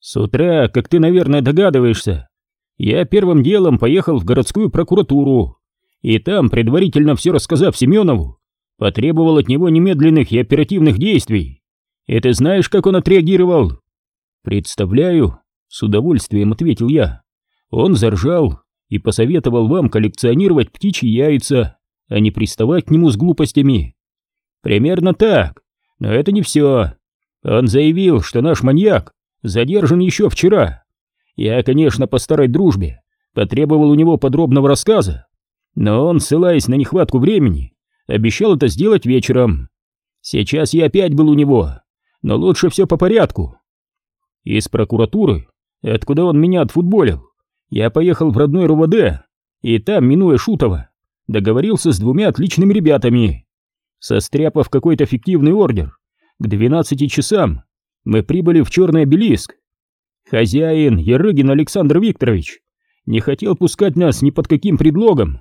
С утра, как ты, наверное, догадываешься, я первым делом поехал в городскую прокуратуру, и там, предварительно все рассказав Семенову, потребовал от него немедленных и оперативных действий. И ты знаешь, как он отреагировал? Представляю, с удовольствием ответил я. Он заржал и посоветовал вам коллекционировать птичьи яйца, а не приставать к нему с глупостями. Примерно так, но это не все. Он заявил, что наш маньяк задержан еще вчера. Я, конечно, по старой дружбе потребовал у него подробного рассказа, но он, ссылаясь на нехватку времени, обещал это сделать вечером. Сейчас я опять был у него, но лучше все по порядку. Из прокуратуры, откуда он меня отфутболил, я поехал в родной РУВД, и там, минуя Шутова, договорился с двумя отличными ребятами. Состряпав какой-то фиктивный ордер, к 12 часам мы прибыли в Черный обелиск. Хозяин, Ерыгин Александр Викторович, не хотел пускать нас ни под каким предлогом.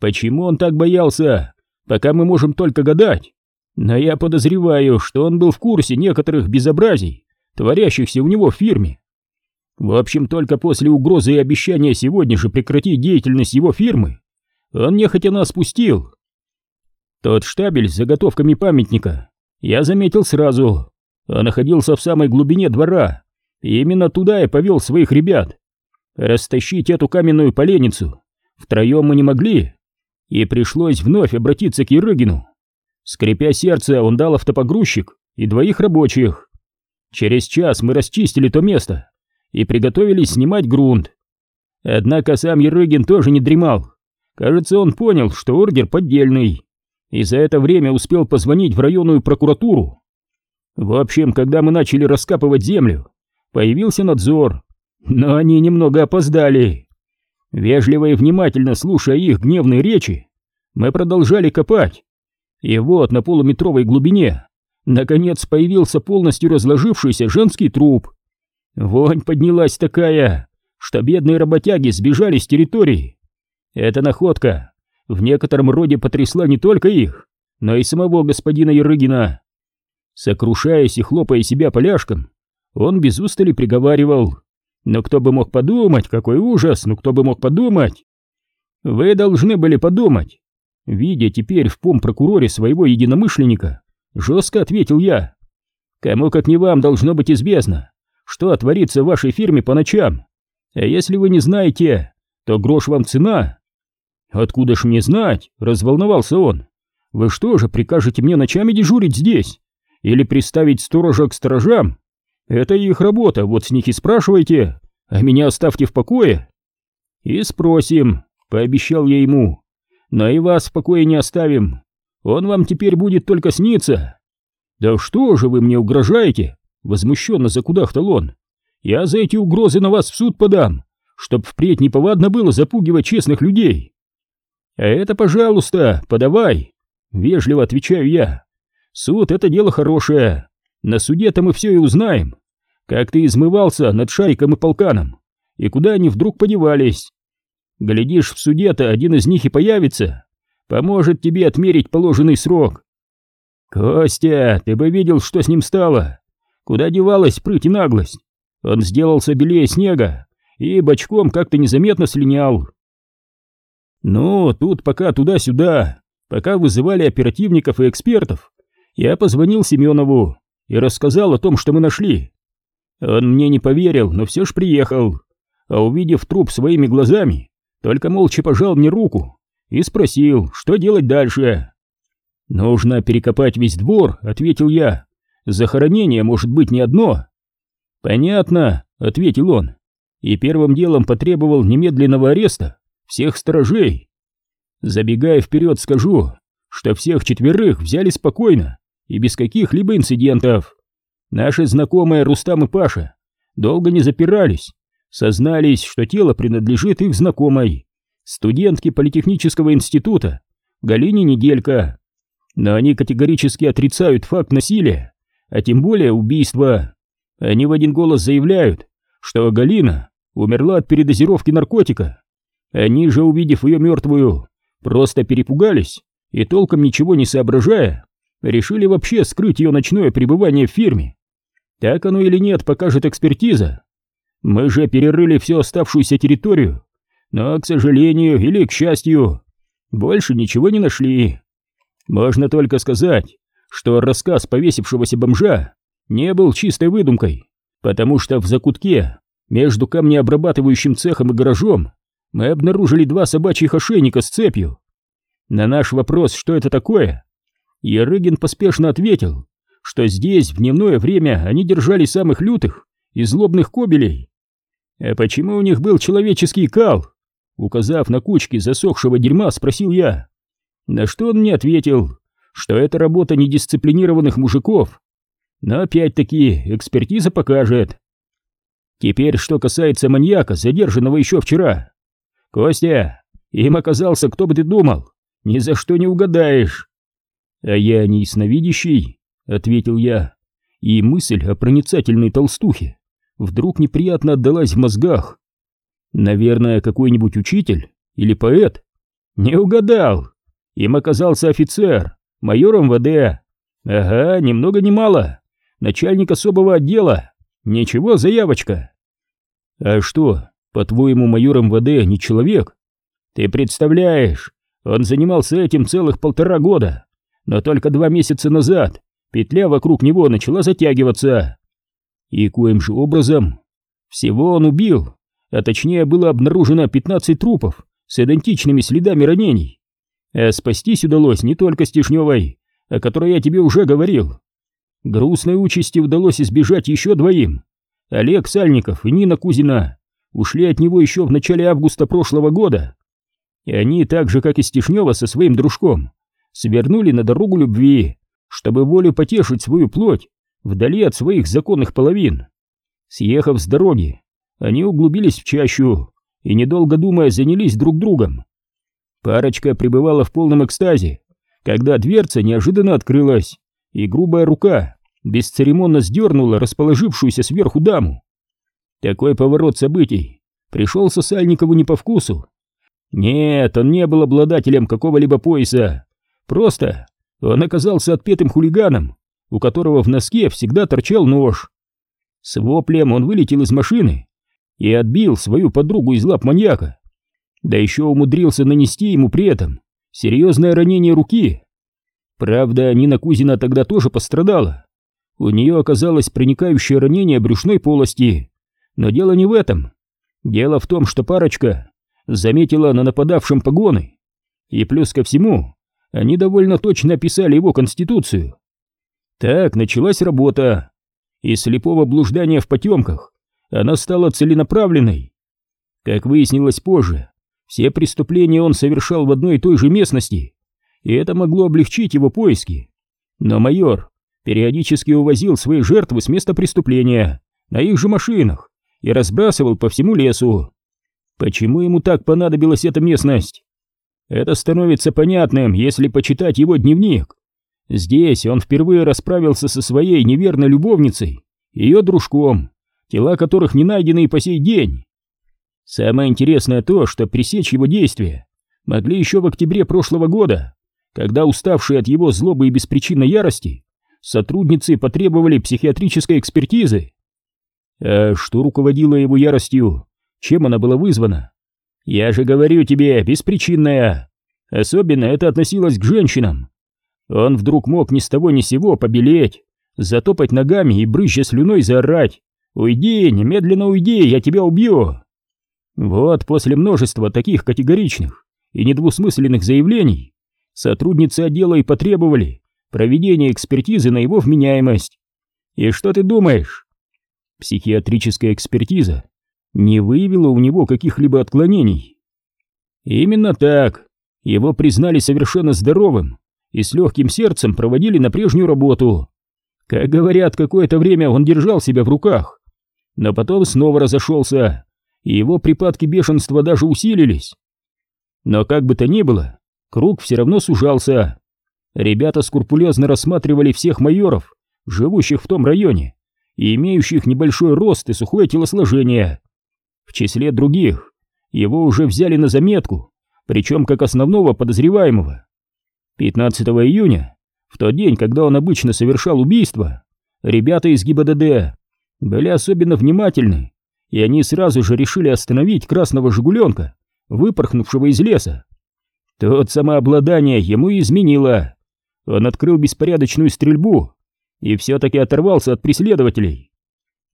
Почему он так боялся, пока мы можем только гадать. Но я подозреваю, что он был в курсе некоторых безобразий, творящихся у него в фирме. В общем, только после угрозы и обещания сегодня же прекратить деятельность его фирмы, он нехотя нас спустил. Тот штабель с заготовками памятника я заметил сразу, находился в самой глубине двора, и именно туда я повел своих ребят. Растащить эту каменную поленницу втроем мы не могли, и пришлось вновь обратиться к Ерыгину. Скрипя сердце, он дал автопогрузчик и двоих рабочих. Через час мы расчистили то место и приготовились снимать грунт. Однако сам Ерыгин тоже не дремал. Кажется, он понял, что ордер поддельный, и за это время успел позвонить в районную прокуратуру. В общем, когда мы начали раскапывать землю, появился надзор, но они немного опоздали. Вежливо и внимательно слушая их гневные речи, мы продолжали копать. И вот на полуметровой глубине наконец появился полностью разложившийся женский труп. Вонь поднялась такая, что бедные работяги сбежали с территории. Эта находка в некотором роде потрясла не только их, но и самого господина Ерыгина. Сокрушаясь и хлопая себя поляшком, он без устали приговаривал. «Но кто бы мог подумать, какой ужас, ну кто бы мог подумать?» «Вы должны были подумать». Видя теперь в пом-прокуроре своего единомышленника, жестко ответил я. «Кому как не вам должно быть известно, что творится в вашей фирме по ночам. А если вы не знаете, то грош вам цена». «Откуда ж мне знать?» — разволновался он. «Вы что же, прикажете мне ночами дежурить здесь?» Или приставить сторожа к сторожам. Это их работа, вот с них и спрашивайте, а меня оставьте в покое. И спросим, пообещал я ему. Но и вас в покое не оставим. Он вам теперь будет только сниться. Да что же вы мне угрожаете? Возмущенно закудахтал он. Я за эти угрозы на вас в суд подам, чтоб впредь неповадно было запугивать честных людей. А это, пожалуйста, подавай, вежливо отвечаю я. Суд — это дело хорошее. На суде-то мы все и узнаем. Как ты измывался над Шариком и Полканом, и куда они вдруг подевались. Глядишь, в суде-то один из них и появится, поможет тебе отмерить положенный срок. Костя, ты бы видел, что с ним стало. Куда девалась прыть и наглость? Он сделался белее снега и бочком как-то незаметно слинял. Ну, тут пока туда-сюда, пока вызывали оперативников и экспертов, я позвонил Семенову и рассказал о том, что мы нашли. Он мне не поверил, но все ж приехал, а увидев труп своими глазами, только молча пожал мне руку и спросил, что делать дальше. «Нужно перекопать весь двор», — ответил я. «Захоронение может быть не одно». «Понятно», — ответил он, и первым делом потребовал немедленного ареста всех сторожей. Забегая вперед, скажу, что всех четверых взяли спокойно и без каких-либо инцидентов. Наши знакомые Рустам и Паша долго не запирались, сознались, что тело принадлежит их знакомой, студентке Политехнического института Галине Неделька. Но они категорически отрицают факт насилия, а тем более убийства. Они в один голос заявляют, что Галина умерла от передозировки наркотика. Они же, увидев ее мертвую, просто перепугались и толком ничего не соображая, решили вообще скрыть ее ночное пребывание в фирме. Так оно или нет, покажет экспертиза. Мы же перерыли всю оставшуюся территорию, но, к сожалению или к счастью, больше ничего не нашли. Можно только сказать, что рассказ повесившегося бомжа не был чистой выдумкой, потому что в закутке между камнеобрабатывающим цехом и гаражом мы обнаружили два собачьих ошейника с цепью. На наш вопрос, что это такое, Ярыгин поспешно ответил, что здесь в дневное время они держали самых лютых и злобных кобелей. А почему у них был человеческий кал? Указав на кучки засохшего дерьма, спросил я. На что он мне ответил, что это работа недисциплинированных мужиков. Но опять-таки экспертиза покажет. Теперь, что касается маньяка, задержанного еще вчера. Костя, им оказался, кто бы ты думал, ни за что не угадаешь. А я не ясновидящий, ответил я, и мысль о проницательной толстухе вдруг неприятно отдалась в мозгах. Наверное, какой-нибудь учитель или поэт? Не угадал. Им оказался офицер, майор МВД. Ага, ни много ни мало. Начальник особого отдела. Ничего, заявочка. А что, по-твоему, майор МВД не человек? Ты представляешь, он занимался этим целых полтора года, но только два месяца назад петля вокруг него начала затягиваться. И коим же образом? Всего он убил, а точнее было обнаружено 15 трупов с идентичными следами ранений. А спастись удалось не только Стишневой, о которой я тебе уже говорил. Грустной участи удалось избежать еще двоим. Олег Сальников и Нина Кузина ушли от него еще в начале августа прошлого года. И они, так же как и Стишнева со своим дружком, свернули на дорогу любви, чтобы волю потешить свою плоть вдали от своих законных половин. Съехав с дороги, они углубились в чащу и, недолго думая, занялись друг другом. Парочка пребывала в полном экстазе, когда дверца неожиданно открылась, и грубая рука бесцеремонно сдернула расположившуюся сверху даму. Такой поворот событий пришелся Сальникову не по вкусу. Нет, он не был обладателем какого-либо пояса, просто он оказался отпетым хулиганом, у которого в носке всегда торчал нож. С воплем он вылетел из машины и отбил свою подругу из лап маньяка. Да еще умудрился нанести ему при этом серьезное ранение руки. Правда, Нина Кузина тогда тоже пострадала. У нее оказалось проникающее ранение брюшной полости. Но дело не в этом. Дело в том, что парочка заметила на нападавшем погоны. И плюс ко всему, они довольно точно описали его конституцию. Так началась работа. Из слепого блуждания в потемках она стала целенаправленной. Как выяснилось позже, все преступления он совершал в одной и той же местности, и это могло облегчить его поиски. Но майор периодически увозил свои жертвы с места преступления на их же машинах и разбрасывал по всему лесу. Почему ему так понадобилась эта местность? Это становится понятным, если почитать его дневник. Здесь он впервые расправился со своей неверной любовницей, ее дружком, тела которых не найдены и по сей день. Самое интересное то, что пресечь его действия могли еще в октябре прошлого года, когда уставшие от его злобы и беспричинной ярости сотрудницы потребовали психиатрической экспертизы. А что руководило его яростью? Чем она была вызвана? Я же говорю тебе, беспричинная. Особенно это относилось к женщинам. Он вдруг мог ни с того ни сего побелеть, затопать ногами и брызжа слюной заорать. «Уйди, немедленно уйди, я тебя убью!» Вот после множества таких категоричных и недвусмысленных заявлений сотрудницы отдела и потребовали проведения экспертизы на его вменяемость. И что ты думаешь? Психиатрическая экспертиза не выявила у него каких-либо отклонений. Именно так. Его признали совершенно здоровым и с легким сердцем проводили на прежнюю работу. Как говорят, какое-то время он держал себя в руках, но потом снова разошелся, и его припадки бешенства даже усилились. Но как бы то ни было, круг все равно сужался. Ребята скрупулезно рассматривали всех майоров, живущих в том районе, и имеющих небольшой рост и сухое телосложение. В числе других его уже взяли на заметку, причем как основного подозреваемого. 15 июня, в тот день, когда он обычно совершал убийство, ребята из ГИБДД были особенно внимательны, и они сразу же решили остановить красного жигуленка, выпорхнувшего из леса. Тот самообладание ему изменило. Он открыл беспорядочную стрельбу и все-таки оторвался от преследователей.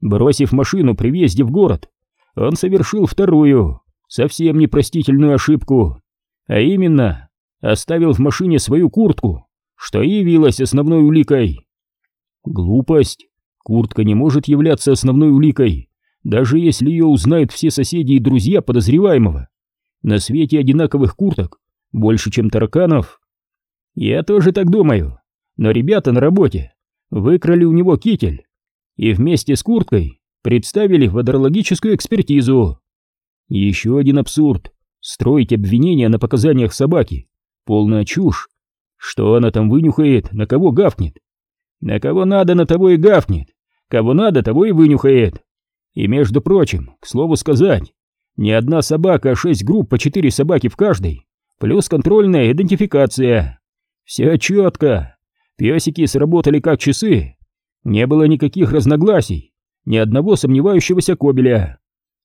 Бросив машину при въезде в город, он совершил вторую, совсем непростительную ошибку, а именно оставил в машине свою куртку, что и явилось основной уликой. Глупость. Куртка не может являться основной уликой, даже если ее узнают все соседи и друзья подозреваемого. На свете одинаковых курток больше, чем тараканов. Я тоже так думаю, но ребята на работе выкрали у него китель и вместе с курткой представили водорологическую экспертизу. Еще один абсурд — строить обвинения на показаниях собаки. Полная чушь. Что она там вынюхает, на кого гавкнет? На кого надо, на того и гавкнет. Кого надо, того и вынюхает. И между прочим, к слову сказать, не одна собака, а шесть групп по четыре собаки в каждой, плюс контрольная идентификация. Все четко. Песики сработали как часы. Не было никаких разногласий, ни одного сомневающегося кобеля.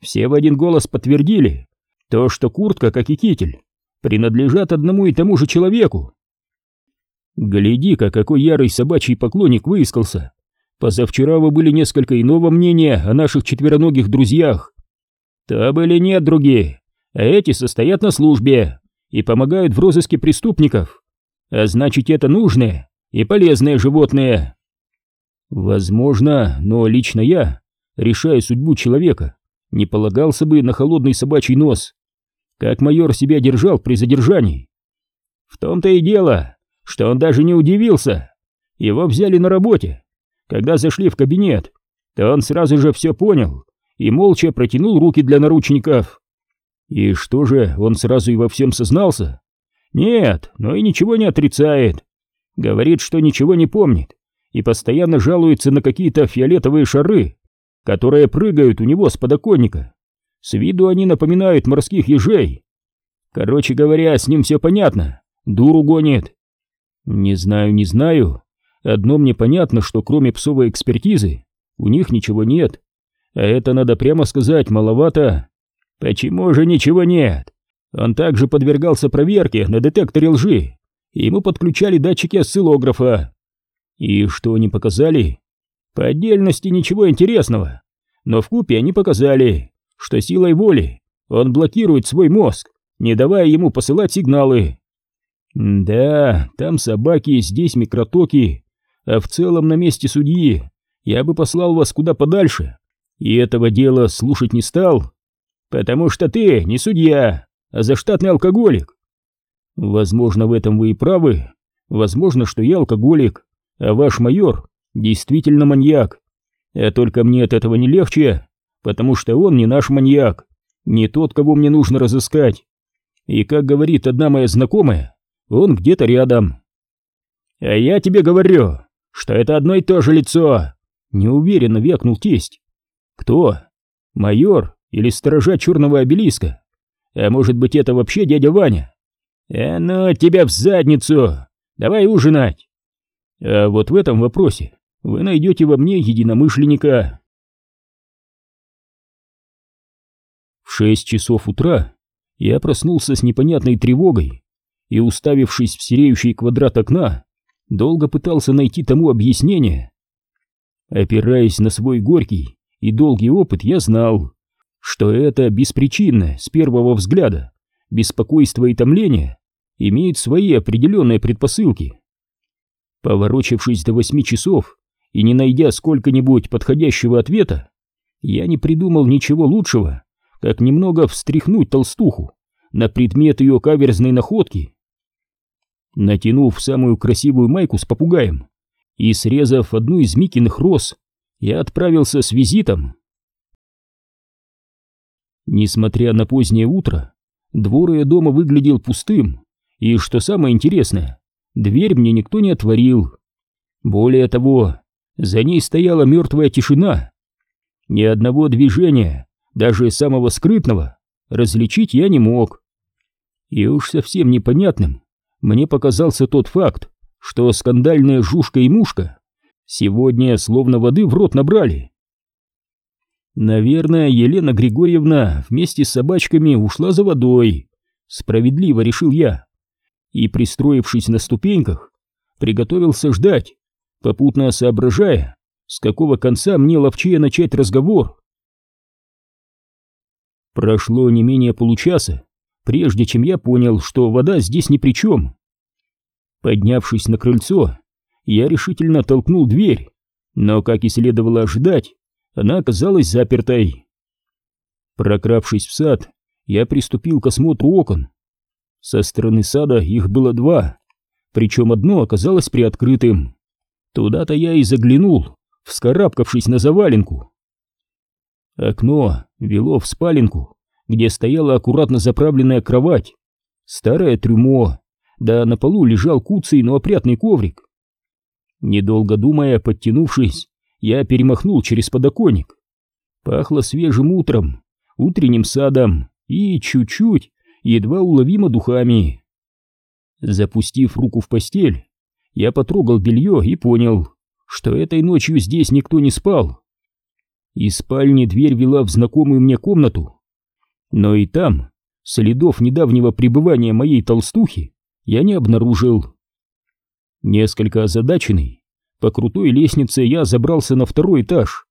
Все в один голос подтвердили то, что куртка, как и китель, принадлежат одному и тому же человеку. Гляди-ка, какой ярый собачий поклонник выискался. Позавчера вы были несколько иного мнения о наших четвероногих друзьях. То были нет другие, а эти состоят на службе и помогают в розыске преступников. А значит, это нужные и полезные животные. Возможно, но лично я, решая судьбу человека, не полагался бы на холодный собачий нос. Как майор себя держал при задержании. В том-то и дело, что он даже не удивился. Его взяли на работе. Когда зашли в кабинет, то он сразу же все понял и молча протянул руки для наручников. И что же, он сразу и во всем сознался? Нет, но и ничего не отрицает. Говорит, что ничего не помнит и постоянно жалуется на какие-то фиолетовые шары, которые прыгают у него с подоконника. С виду они напоминают морских ежей. Короче говоря, с ним все понятно, дуру гонит. Не знаю, не знаю. Одно мне понятно, что кроме псовой экспертизы у них ничего нет. А это, надо прямо сказать, маловато. Почему же ничего нет? Он также подвергался проверке на детекторе лжи. И ему подключали датчики осциллографа. И что они показали? По отдельности ничего интересного. Но в купе они показали, что силой воли он блокирует свой мозг, не давая ему посылать сигналы. Да, там собаки, здесь микротоки, а в целом на месте судьи. Я бы послал вас куда подальше, и этого дела слушать не стал, потому что ты не судья, а заштатный алкоголик. Возможно, в этом вы и правы, возможно, что я алкоголик, а ваш майор действительно маньяк, а только мне от этого не легче, потому что он не наш маньяк, не тот, кого мне нужно разыскать. И как говорит одна моя знакомая, он где-то рядом. А я тебе говорю, что это одно и то же лицо. Неуверенно вякнул тесть. Кто? Майор или сторожа черного обелиска? А может быть это вообще дядя Ваня? Э, ну тебя в задницу! Давай ужинать! А вот в этом вопросе вы найдете во мне единомышленника. Шесть часов утра я проснулся с непонятной тревогой и, уставившись в сереющий квадрат окна, долго пытался найти тому объяснение. Опираясь на свой горький и долгий опыт, я знал, что это беспричинное, с первого взгляда, беспокойство и томление имеют свои определенные предпосылки. Поворочившись до восьми часов и не найдя сколько-нибудь подходящего ответа, я не придумал ничего лучшего, как немного встряхнуть толстуху на предмет ее каверзной находки Натянув самую красивую майку с попугаем и срезав одну из Микиных роз, я отправился с визитом. Несмотря на позднее утро, двор ее дома выглядел пустым, и, что самое интересное, дверь мне никто не отворил. Более того, за ней стояла мертвая тишина. Ни одного движения, даже самого скрытного, различить я не мог. И уж совсем непонятным мне показался тот факт, что скандальная жушка и мушка сегодня словно воды в рот набрали. Наверное, Елена Григорьевна вместе с собачками ушла за водой. Справедливо решил я. И, пристроившись на ступеньках, приготовился ждать, попутно соображая, с какого конца мне ловчее начать разговор. Прошло не менее получаса, прежде чем я понял, что вода здесь ни при чем. Поднявшись на крыльцо, я решительно толкнул дверь, но, как и следовало ожидать, она оказалась запертой. Прокравшись в сад, я приступил к осмотру окон. Со стороны сада их было два, причем одно оказалось приоткрытым. Туда-то я и заглянул, вскарабкавшись на заваленку. Окно вело в спаленку, где стояла аккуратно заправленная кровать, старое трюмо, да на полу лежал куцый, но опрятный коврик. Недолго думая, подтянувшись, я перемахнул через подоконник. Пахло свежим утром, утренним садом и чуть-чуть, едва уловимо духами. Запустив руку в постель, я потрогал белье и понял, что этой ночью здесь никто не спал. Из спальни дверь вела в знакомую мне комнату, но и там следов недавнего пребывания моей толстухи я не обнаружил. Несколько озадаченный, по крутой лестнице я забрался на второй этаж,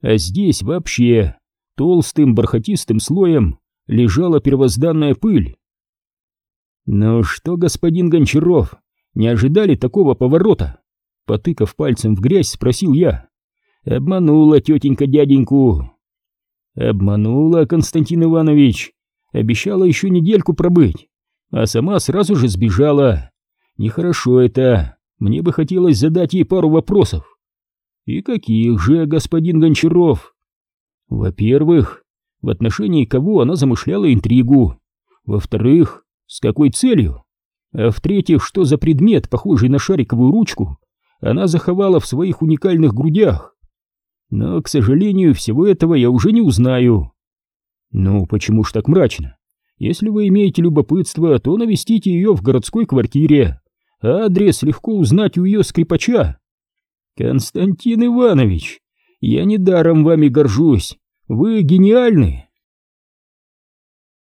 а здесь вообще толстым бархатистым слоем лежала первозданная пыль. «Ну что, господин Гончаров, не ожидали такого поворота?» Потыкав пальцем в грязь, спросил я. «Обманула тетенька дяденьку». «Обманула, Константин Иванович. Обещала еще недельку пробыть, а сама сразу же сбежала. Нехорошо это. Мне бы хотелось задать ей пару вопросов». «И каких же, господин Гончаров?» «Во-первых, в отношении кого она замышляла интригу. Во-вторых, с какой целью? А в-третьих, что за предмет, похожий на шариковую ручку, она заховала в своих уникальных грудях? Но, к сожалению, всего этого я уже не узнаю. Ну, почему ж так мрачно? Если вы имеете любопытство, то навестите ее в городской квартире. адрес легко узнать у ее скрипача. Константин Иванович, я недаром вами горжусь. Вы гениальны.